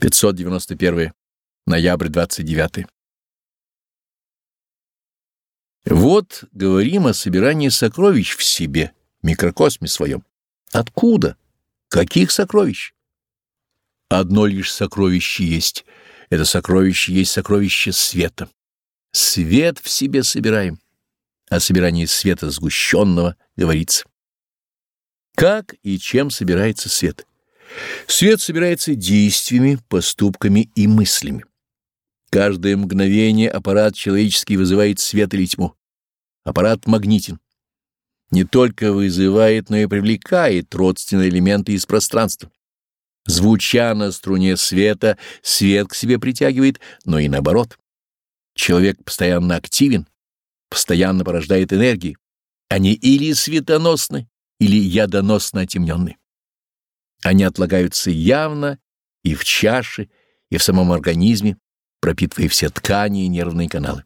591. Ноябрь 29. Вот говорим о собирании сокровищ в себе, микрокосме своем. Откуда? Каких сокровищ? Одно лишь сокровище есть. Это сокровище есть сокровище света. Свет в себе собираем. О собирании света сгущенного говорится. Как и чем собирается свет? Свет собирается действиями, поступками и мыслями. Каждое мгновение аппарат человеческий вызывает свет или тьму. Аппарат магнитен. Не только вызывает, но и привлекает родственные элементы из пространства. Звуча на струне света, свет к себе притягивает, но и наоборот. Человек постоянно активен, постоянно порождает энергии. Они или светоносны, или ядоносно отемненны. Они отлагаются явно и в чаше, и в самом организме, пропитывая все ткани и нервные каналы.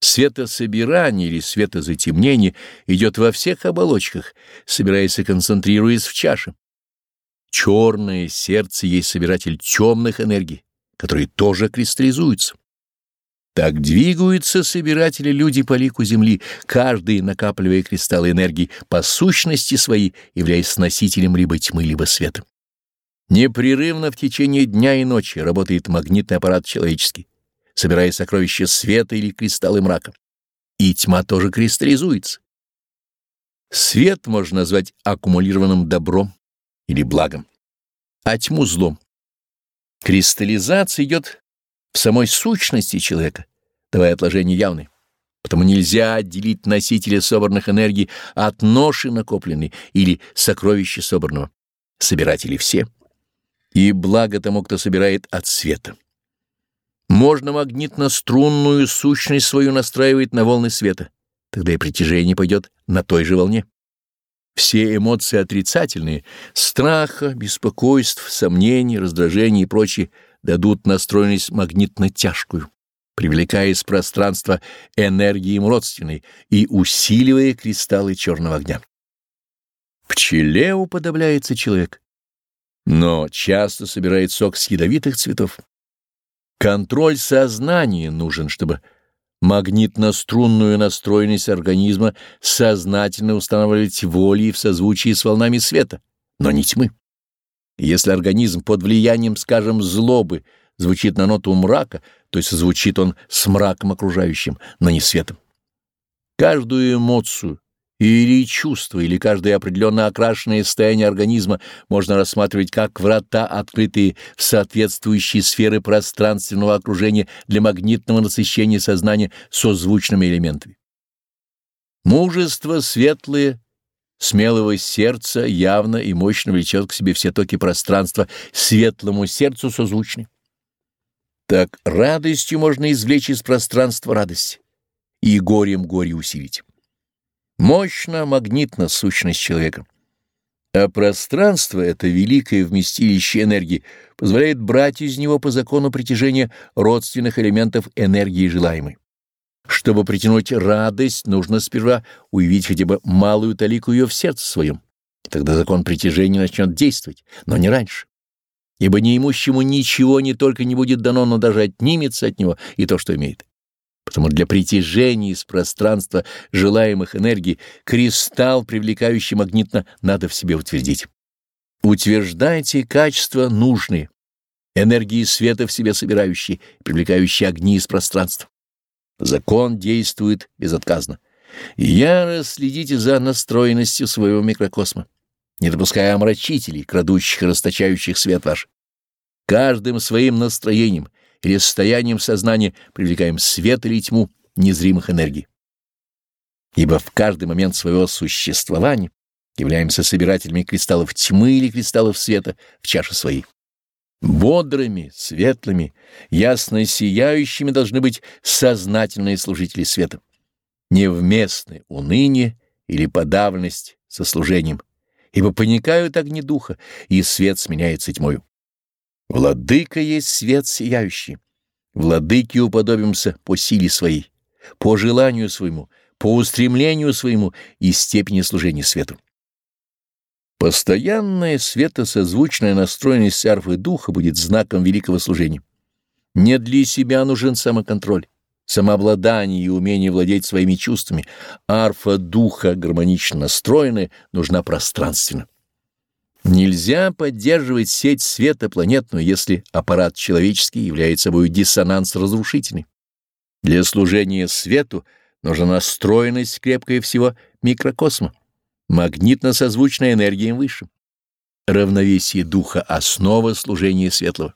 Светособирание или светозатемнение идет во всех оболочках, собираясь и концентрируясь в чаше. Черное сердце есть собиратель темных энергий, которые тоже кристаллизуются. Так двигаются собиратели люди по лику Земли, каждый накапливая кристаллы энергии по сущности своей, являясь носителем либо тьмы, либо света. Непрерывно в течение дня и ночи работает магнитный аппарат человеческий, собирая сокровища света или кристаллы мрака. И тьма тоже кристаллизуется. Свет можно назвать аккумулированным добром или благом, а тьму — злом. Кристаллизация идет в самой сущности человека, давая отложения явные. Потому нельзя отделить носителя собранных энергий от ноши накопленной или сокровища собранного. Собиратели все. И благо тому, кто собирает от света. Можно магнитно-струнную сущность свою настраивать на волны света, тогда и притяжение пойдет на той же волне. Все эмоции отрицательные — страха, беспокойств, сомнений, раздражений и прочее — дадут настроенность магнитно-тяжкую, привлекая из пространства энергии им родственной и усиливая кристаллы черного огня. Пчеле уподобляется человек, но часто собирает сок с ядовитых цветов. Контроль сознания нужен, чтобы магнитно-струнную настроенность организма сознательно устанавливать волей в созвучии с волнами света, но не тьмы. Если организм под влиянием, скажем, злобы звучит на ноту мрака, то есть звучит он с мраком окружающим, но не светом. Каждую эмоцию или чувство, или каждое определенно окрашенное состояние организма можно рассматривать как врата, открытые в соответствующие сферы пространственного окружения для магнитного насыщения сознания созвучными элементами. Мужество светлое смелого сердца явно и мощно влечет к себе все токи пространства, светлому сердцу созвучны. Так радостью можно извлечь из пространства радость и горем горе усилить. Мощно магнитна сущность человека. А пространство, это великое вместилище энергии, позволяет брать из него по закону притяжения родственных элементов энергии желаемой. Чтобы притянуть радость, нужно сперва уявить хотя бы малую талику ее в сердце своем. Тогда закон притяжения начнет действовать, но не раньше. Ибо неимущему ничего не только не будет дано, но даже отнимется от него и то, что имеет. Потому для притяжения из пространства желаемых энергий кристалл, привлекающий магнитно, надо в себе утвердить. Утверждайте качества нужные, энергии света в себе собирающие, привлекающие огни из пространства. Закон действует безотказно. Яро следите за настроенностью своего микрокосма, не допуская омрачителей, крадущих и расточающих свет ваш. Каждым своим настроением или состоянием сознания привлекаем свет или тьму незримых энергий. Ибо в каждый момент своего существования являемся собирателями кристаллов тьмы или кристаллов света в чаше своей. Бодрыми, светлыми, ясно сияющими должны быть сознательные служители света. Невместны уныние или подавленность со служением, ибо поникают огни духа, и свет сменяется тьмою. Владыка есть свет сияющий. Владыке уподобимся по силе своей, по желанию своему, по устремлению своему и степени служения свету. Постоянная светосозвучная настроенность арфы духа будет знаком великого служения. Не для себя нужен самоконтроль, самообладание и умение владеть своими чувствами. Арфа духа, гармонично настроенная, нужна пространственно. Нельзя поддерживать сеть света планетную, если аппарат человеческий является собой диссонанс разрушительный. Для служения свету нужна настроенность крепкая всего микрокосма, магнитно-созвучная энергиям выше. Равновесие духа — основа служения светлого.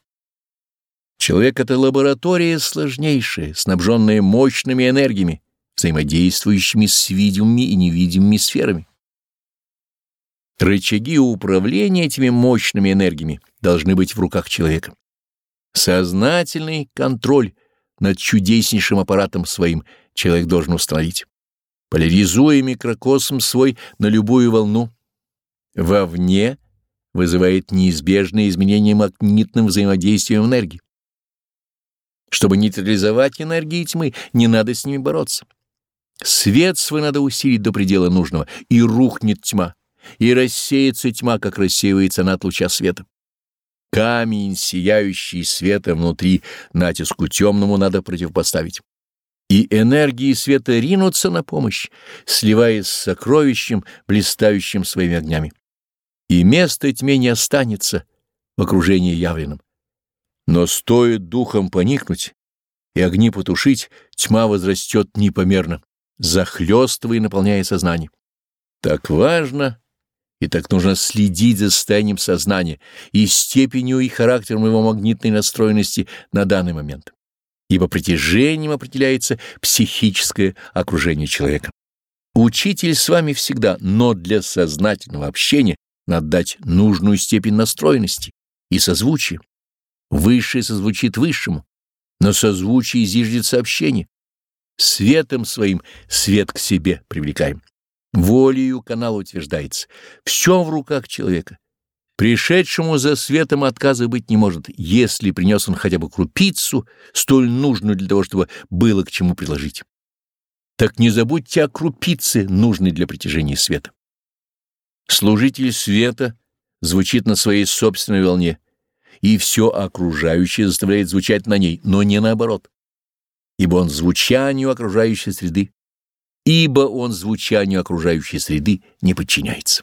Человек — это лаборатория сложнейшая, снабженная мощными энергиями, взаимодействующими с видимыми и невидимыми сферами. Рычаги управления этими мощными энергиями должны быть в руках человека. Сознательный контроль над чудеснейшим аппаратом своим человек должен установить, поляризуя микрокосм свой на любую волну. Вовне вызывает неизбежные изменения магнитным взаимодействием энергии. Чтобы нейтрализовать энергии тьмы, не надо с ними бороться. Свет свой надо усилить до предела нужного, и рухнет тьма и рассеется тьма, как рассеивается она от луча света. Камень, сияющий светом внутри, натиску темному надо противопоставить. И энергии света ринутся на помощь, сливаясь с сокровищем, блистающим своими огнями. И место тьме не останется в окружении явленном. Но стоит духом поникнуть и огни потушить, тьма возрастет непомерно, захлестывая и наполняя сознание. Так важно и так нужно следить за состоянием сознания и степенью и характером его магнитной настроенности на данный момент, ибо притяжением определяется психическое окружение человека. Учитель с вами всегда, но для сознательного общения надо дать нужную степень настроенности и созвучия. Высшее созвучит высшему, но созвучие зиждется общение. Светом своим свет к себе привлекаем. Волею канал утверждается. Все в руках человека. Пришедшему за светом отказа быть не может, если принес он хотя бы крупицу, столь нужную для того, чтобы было к чему приложить. Так не забудьте о крупице, нужной для притяжения света. Служитель света звучит на своей собственной волне, и все окружающее заставляет звучать на ней, но не наоборот, ибо он звучанию окружающей среды ибо он звучанию окружающей среды не подчиняется.